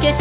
que